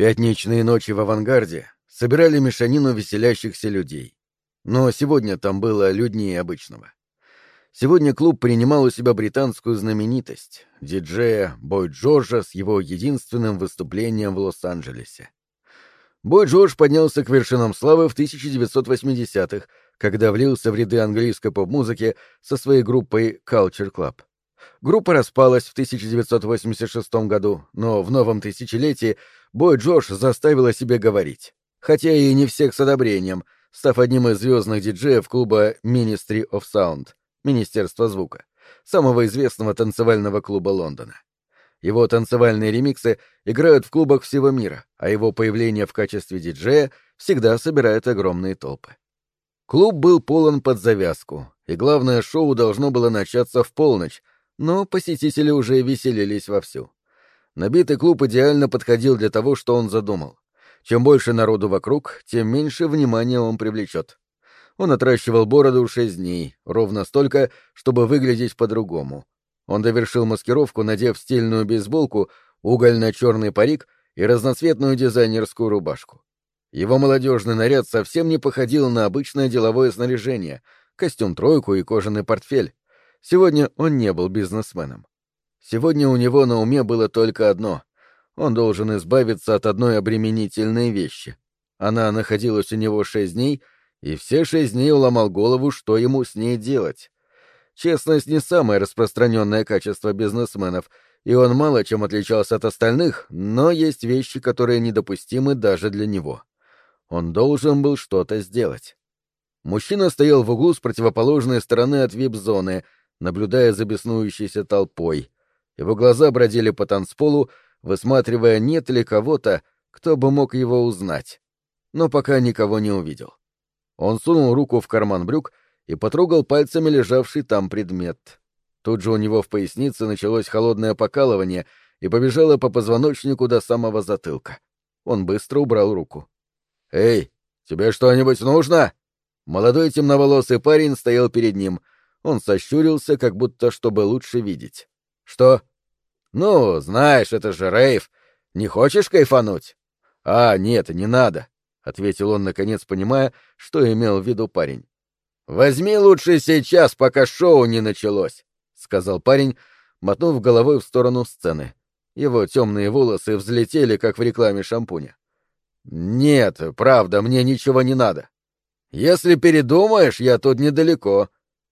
Пятничные ночи в авангарде собирали мешанину веселящихся людей. Но сегодня там было люднее обычного. Сегодня клуб принимал у себя британскую знаменитость, диджея Бой Джорджа с его единственным выступлением в Лос-Анджелесе. Бой Джордж поднялся к вершинам славы в 1980-х, когда влился в ряды английской поп-музыки со своей группой Culture Club. Группа распалась в 1986 году, но в новом тысячелетии Бой Джордж заставил о себе говорить. Хотя и не всех с одобрением, став одним из звездных диджеев клуба Ministry of Sound — Министерство звука, самого известного танцевального клуба Лондона. Его танцевальные ремиксы играют в клубах всего мира, а его появление в качестве диджея всегда собирает огромные толпы. Клуб был полон под завязку, и главное шоу должно было начаться в полночь, но посетители уже веселились вовсю. Набитый клуб идеально подходил для того, что он задумал. Чем больше народу вокруг, тем меньше внимания он привлечет. Он отращивал бороду шесть дней, ровно столько, чтобы выглядеть по-другому. Он довершил маскировку, надев стильную бейсболку, угольно-черный парик и разноцветную дизайнерскую рубашку. Его молодежный наряд совсем не походил на обычное деловое снаряжение — костюм-тройку и кожаный портфель. Сегодня он не был бизнесменом. Сегодня у него на уме было только одно — он должен избавиться от одной обременительной вещи. Она находилась у него шесть дней, и все шесть дней уломал голову, что ему с ней делать. Честность не самое распространенное качество бизнесменов, и он мало чем отличался от остальных, но есть вещи, которые недопустимы даже для него. Он должен был что-то сделать. Мужчина стоял в углу с противоположной стороны от вип-зоны, наблюдая за беснующейся толпой. Его глаза бродили по танцполу, высматривая, нет ли кого-то, кто бы мог его узнать. Но пока никого не увидел. Он сунул руку в карман брюк и потрогал пальцами лежавший там предмет. Тут же у него в пояснице началось холодное покалывание и побежало по позвоночнику до самого затылка. Он быстро убрал руку. «Эй, тебе что-нибудь нужно?» Молодой темноволосый парень стоял перед ним. Он сощурился, как будто чтобы лучше видеть. «Что?» «Ну, знаешь, это же рейв. Не хочешь кайфануть?» «А, нет, не надо», — ответил он, наконец понимая, что имел в виду парень. «Возьми лучше сейчас, пока шоу не началось», — сказал парень, мотнув головой в сторону сцены. Его темные волосы взлетели, как в рекламе шампуня. «Нет, правда, мне ничего не надо. Если передумаешь, я тут недалеко».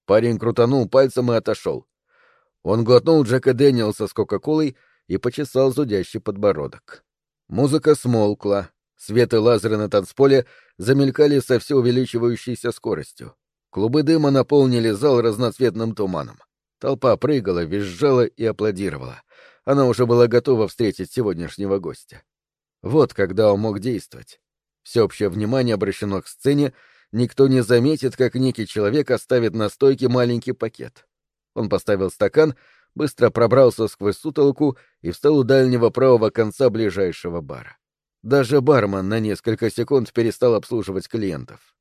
Парень крутанул пальцем и отошел. Он глотнул Джека Дэниелса с Кока-Колой и почесал зудящий подбородок. Музыка смолкла, свет и лазеры на танцполе замелькали со все увеличивающейся скоростью. Клубы дыма наполнили зал разноцветным туманом. Толпа прыгала, визжала и аплодировала. Она уже была готова встретить сегодняшнего гостя. Вот когда он мог действовать. Всеобщее внимание обращено к сцене, никто не заметит, как некий человек оставит на стойке маленький пакет. Он поставил стакан, быстро пробрался сквозь сутолку и встал у дальнего правого конца ближайшего бара. Даже бармен на несколько секунд перестал обслуживать клиентов.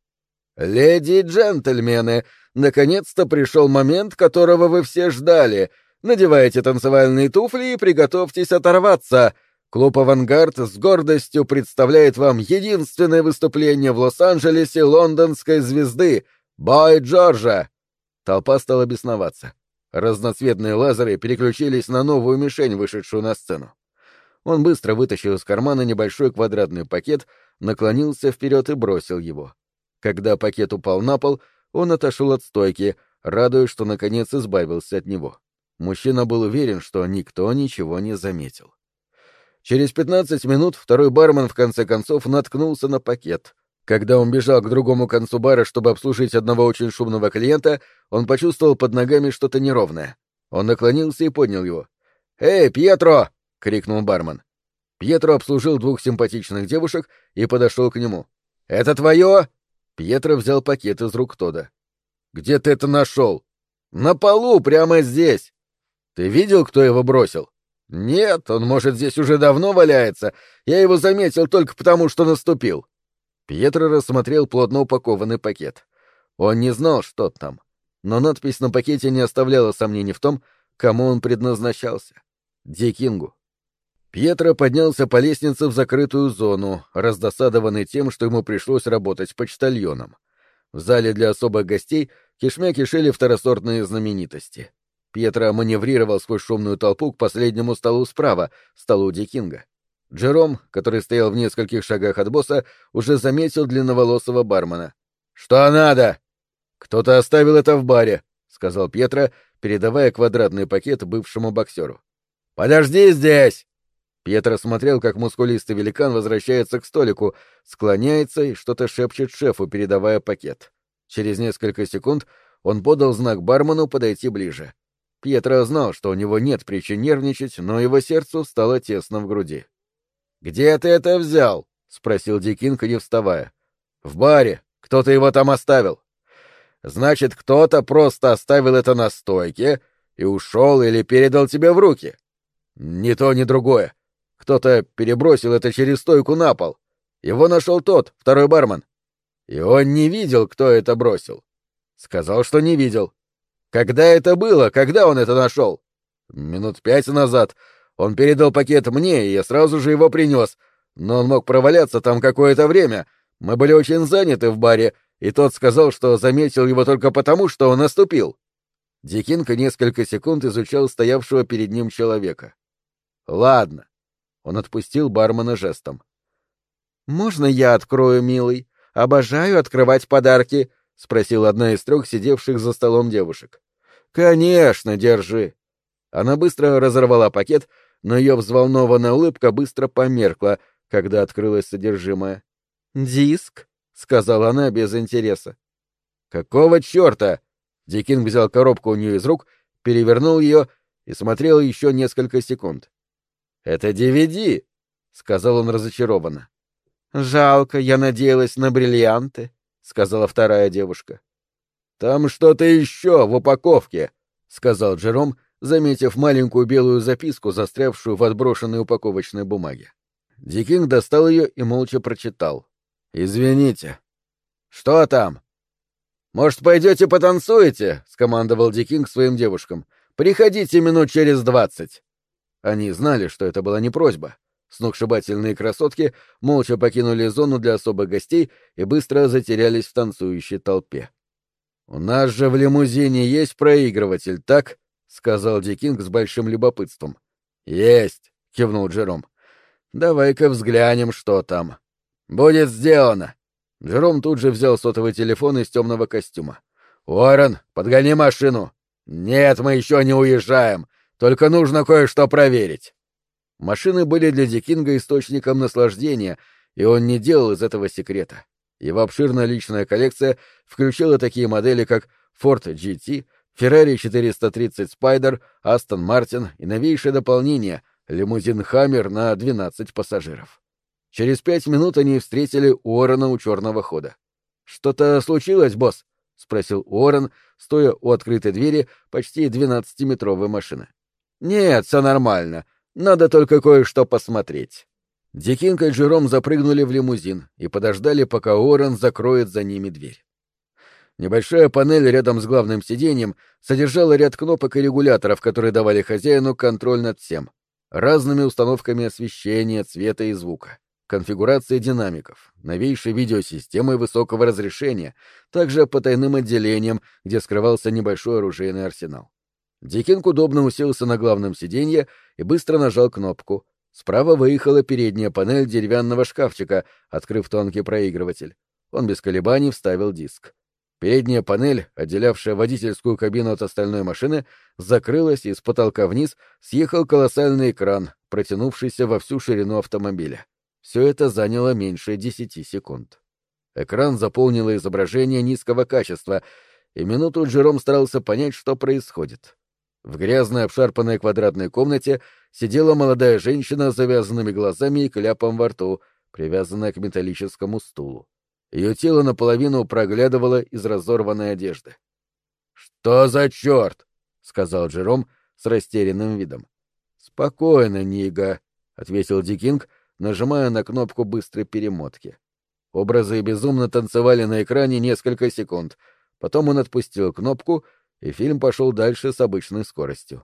«Леди и джентльмены, наконец-то пришел момент, которого вы все ждали. Надевайте танцевальные туфли и приготовьтесь оторваться. Клуб «Авангард» с гордостью представляет вам единственное выступление в Лос-Анджелесе лондонской звезды — Бой Джорджа!» Толпа стала бесноваться. Разноцветные лазеры переключились на новую мишень, вышедшую на сцену. Он быстро вытащил из кармана небольшой квадратный пакет, наклонился вперед и бросил его. Когда пакет упал на пол, он отошел от стойки, радуясь, что наконец избавился от него. Мужчина был уверен, что никто ничего не заметил. Через пятнадцать минут второй бармен в конце концов наткнулся на пакет. Когда он бежал к другому концу бара, чтобы обслужить одного очень шумного клиента, он почувствовал под ногами что-то неровное. Он наклонился и поднял его. «Эй, Пьетро!» — крикнул бармен. Пьетро обслужил двух симпатичных девушек и подошел к нему. «Это твое?» Пьетро взял пакет из рук Тода. «Где ты это нашел?» «На полу, прямо здесь!» «Ты видел, кто его бросил?» «Нет, он, может, здесь уже давно валяется. Я его заметил только потому, что наступил». Пьетро рассмотрел плотно упакованный пакет. Он не знал, что там. Но надпись на пакете не оставляла сомнений в том, кому он предназначался. Дикингу. Пьетро поднялся по лестнице в закрытую зону, раздосадованный тем, что ему пришлось работать почтальоном. В зале для особых гостей кишмя кишели второсортные знаменитости. Пьетро маневрировал сквозь шумную толпу к последнему столу справа, столу Дикинга. Джером, который стоял в нескольких шагах от босса, уже заметил длинноволосого бармена. «Что надо?» «Кто-то оставил это в баре», — сказал Пьетро, передавая квадратный пакет бывшему боксеру. «Подожди здесь!» Пьетро смотрел, как мускулистый великан возвращается к столику, склоняется и что-то шепчет шефу, передавая пакет. Через несколько секунд он подал знак бармену подойти ближе. Пьетро знал, что у него нет причин нервничать, но его сердцу стало тесно в груди. «Где ты это взял?» — спросил Дикинг, не вставая. «В баре. Кто-то его там оставил». «Значит, кто-то просто оставил это на стойке и ушел или передал тебе в руки?» «Ни то, ни другое. Кто-то перебросил это через стойку на пол. Его нашел тот, второй бармен. И он не видел, кто это бросил. Сказал, что не видел. Когда это было? Когда он это нашел? Минут пять назад. Он передал пакет мне, и я сразу же его принес. Но он мог проваляться там какое-то время. Мы были очень заняты в баре, и тот сказал, что заметил его только потому, что он наступил. Дикинка несколько секунд изучал стоявшего перед ним человека. Ладно. Он отпустил бармена жестом. Можно я открою, милый? Обожаю открывать подарки, спросила одна из трех сидевших за столом девушек. Конечно, держи. Она быстро разорвала пакет, но ее взволнованная улыбка быстро померкла, когда открылось содержимое. «Диск?» — сказала она без интереса. «Какого черта?» Дикинг взял коробку у нее из рук, перевернул ее и смотрел еще несколько секунд. «Это DVD!» — сказал он разочарованно. «Жалко, я надеялась на бриллианты», — сказала вторая девушка. «Там что-то еще в упаковке», — сказал Джером, заметив маленькую белую записку, застрявшую в отброшенной упаковочной бумаге. Дикинг достал ее и молча прочитал. «Извините». «Что там?» «Может, пойдете потанцуете?» — скомандовал Дикинг своим девушкам. «Приходите минут через двадцать». Они знали, что это была не просьба. Сногсшибательные красотки молча покинули зону для особых гостей и быстро затерялись в танцующей толпе. «У нас же в лимузине есть проигрыватель, так?» — сказал Дикинг с большим любопытством. «Есть!» — кивнул Джером. «Давай-ка взглянем, что там». «Будет сделано!» Джером тут же взял сотовый телефон из темного костюма. «Уоррен, подгони машину!» «Нет, мы еще не уезжаем. Только нужно кое-что проверить. Машины были для Дикинга источником наслаждения, и он не делал из этого секрета. Его обширная личная коллекция включала такие модели, как Ford GT, Ferrari 430 Spider, Aston Martin и новейшее дополнение — лимузин Хаммер на 12 пассажиров. Через пять минут они встретили Уоррена у черного хода. «Что-то случилось, босс?» — спросил Уоррен, стоя у открытой двери почти 12-метровой машины. «Нет, все нормально. Надо только кое-что посмотреть». Дикинг и Джером запрыгнули в лимузин и подождали, пока Уоррен закроет за ними дверь. Небольшая панель рядом с главным сиденьем содержала ряд кнопок и регуляторов, которые давали хозяину контроль над всем. Разными установками освещения, цвета и звука, конфигурацией динамиков, новейшей видеосистемой высокого разрешения, также потайным отделением, где скрывался небольшой оружейный арсенал. Дикинг удобно уселся на главном сиденье и быстро нажал кнопку. Справа выехала передняя панель деревянного шкафчика, открыв тонкий проигрыватель. Он без колебаний вставил диск. Передняя панель, отделявшая водительскую кабину от остальной машины, закрылась, и с потолка вниз съехал колоссальный экран, протянувшийся во всю ширину автомобиля. Все это заняло меньше десяти секунд. Экран заполнило изображение низкого качества, и минуту Джером старался понять, что происходит. В грязной обшарпанной квадратной комнате сидела молодая женщина с завязанными глазами и кляпом во рту, привязанная к металлическому стулу. Ее тело наполовину проглядывало из разорванной одежды. «Что за черт?» — сказал Джером с растерянным видом. «Спокойно, Нига», — ответил Дикинг, нажимая на кнопку быстрой перемотки. Образы безумно танцевали на экране несколько секунд. Потом он отпустил кнопку — и фильм пошел дальше с обычной скоростью.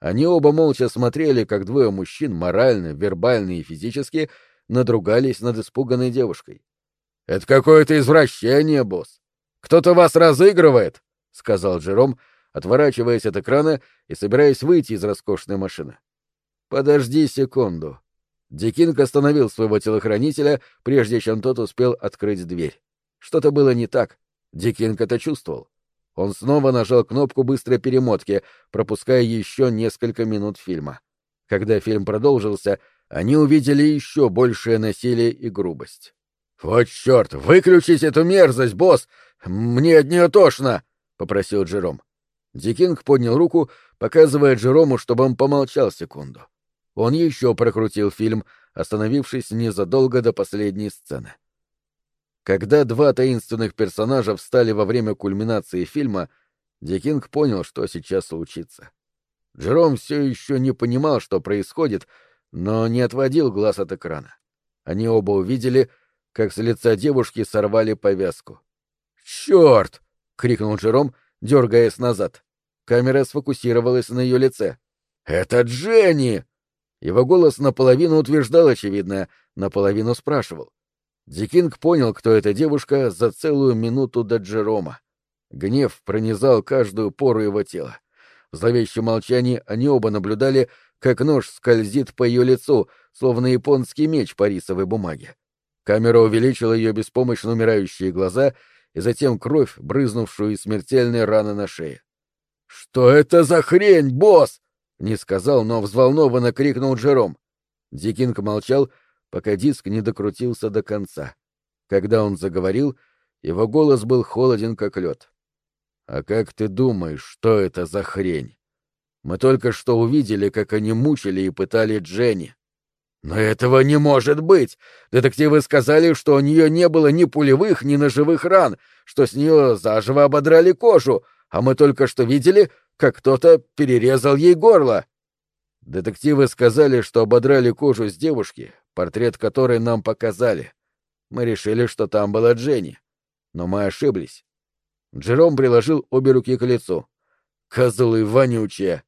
Они оба молча смотрели, как двое мужчин, морально, вербально и физически, надругались над испуганной девушкой. — Это какое-то извращение, босс. Кто-то вас разыгрывает, — сказал Джером, отворачиваясь от экрана и собираясь выйти из роскошной машины. — Подожди секунду. Дикинг остановил своего телохранителя, прежде чем тот успел открыть дверь. Что-то было не так. Дикинг это чувствовал. Он снова нажал кнопку быстрой перемотки, пропуская еще несколько минут фильма. Когда фильм продолжился, они увидели еще большее насилие и грубость. «Вот черт! Выключить эту мерзость, босс! Мне от нее тошно!» — попросил Джером. Дикинг поднял руку, показывая Джерому, чтобы он помолчал секунду. Он еще прокрутил фильм, остановившись незадолго до последней сцены. Когда два таинственных персонажа встали во время кульминации фильма, Дикинг понял, что сейчас случится. Джером все еще не понимал, что происходит, но не отводил глаз от экрана. Они оба увидели, как с лица девушки сорвали повязку. «Черт!» — крикнул Джером, дергаясь назад. Камера сфокусировалась на ее лице. «Это Дженни!» Его голос наполовину утверждал очевидное, наполовину спрашивал. Дикинг понял, кто эта девушка, за целую минуту до Джерома. Гнев пронизал каждую пору его тела. В зловещем молчании они оба наблюдали, как нож скользит по ее лицу, словно японский меч по рисовой бумаге. Камера увеличила ее беспомощно умирающие глаза и затем кровь, брызнувшую из смертельной раны на шее. «Что это за хрень, босс?» — не сказал, но взволнованно крикнул Джером. Дикинг молчал, — пока диск не докрутился до конца. Когда он заговорил, его голос был холоден, как лед. «А как ты думаешь, что это за хрень? Мы только что увидели, как они мучили и пытали Дженни». «Но этого не может быть! Детективы сказали, что у нее не было ни пулевых, ни ножевых ран, что с нее заживо ободрали кожу, а мы только что видели, как кто-то перерезал ей горло». Детективы сказали, что ободрали кожу с девушки, портрет которой нам показали. Мы решили, что там была Дженни. Но мы ошиблись. Джером приложил обе руки к лицу. «Козлы вонючие!»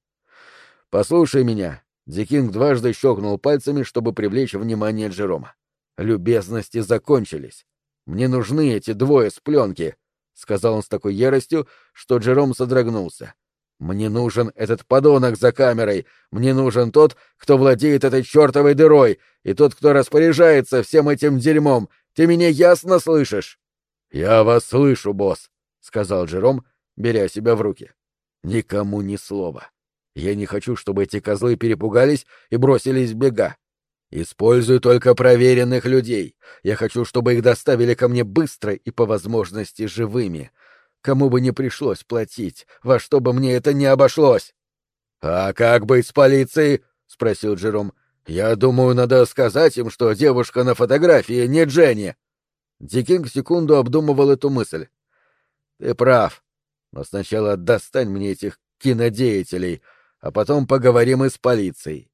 «Послушай меня!» Дикинг дважды щелкнул пальцами, чтобы привлечь внимание Джерома. «Любезности закончились. Мне нужны эти двое с пленки», — сказал он с такой яростью, что Джером содрогнулся. Мне нужен этот подонок за камерой. Мне нужен тот, кто владеет этой чертовой дырой, и тот, кто распоряжается всем этим дерьмом. Ты меня ясно слышишь? — Я вас слышу, босс, — сказал Джером, беря себя в руки. — Никому ни слова. Я не хочу, чтобы эти козлы перепугались и бросились в бега. Используй только проверенных людей. Я хочу, чтобы их доставили ко мне быстро и по возможности живыми. — Кому бы не пришлось платить, во что бы мне это не обошлось. — А как быть с полицией? — спросил Джером. — Я думаю, надо сказать им, что девушка на фотографии не Дженни. Дикинг секунду обдумывал эту мысль. — Ты прав. Но сначала достань мне этих кинодеятелей, а потом поговорим и с полицией.